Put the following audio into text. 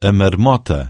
A marmota.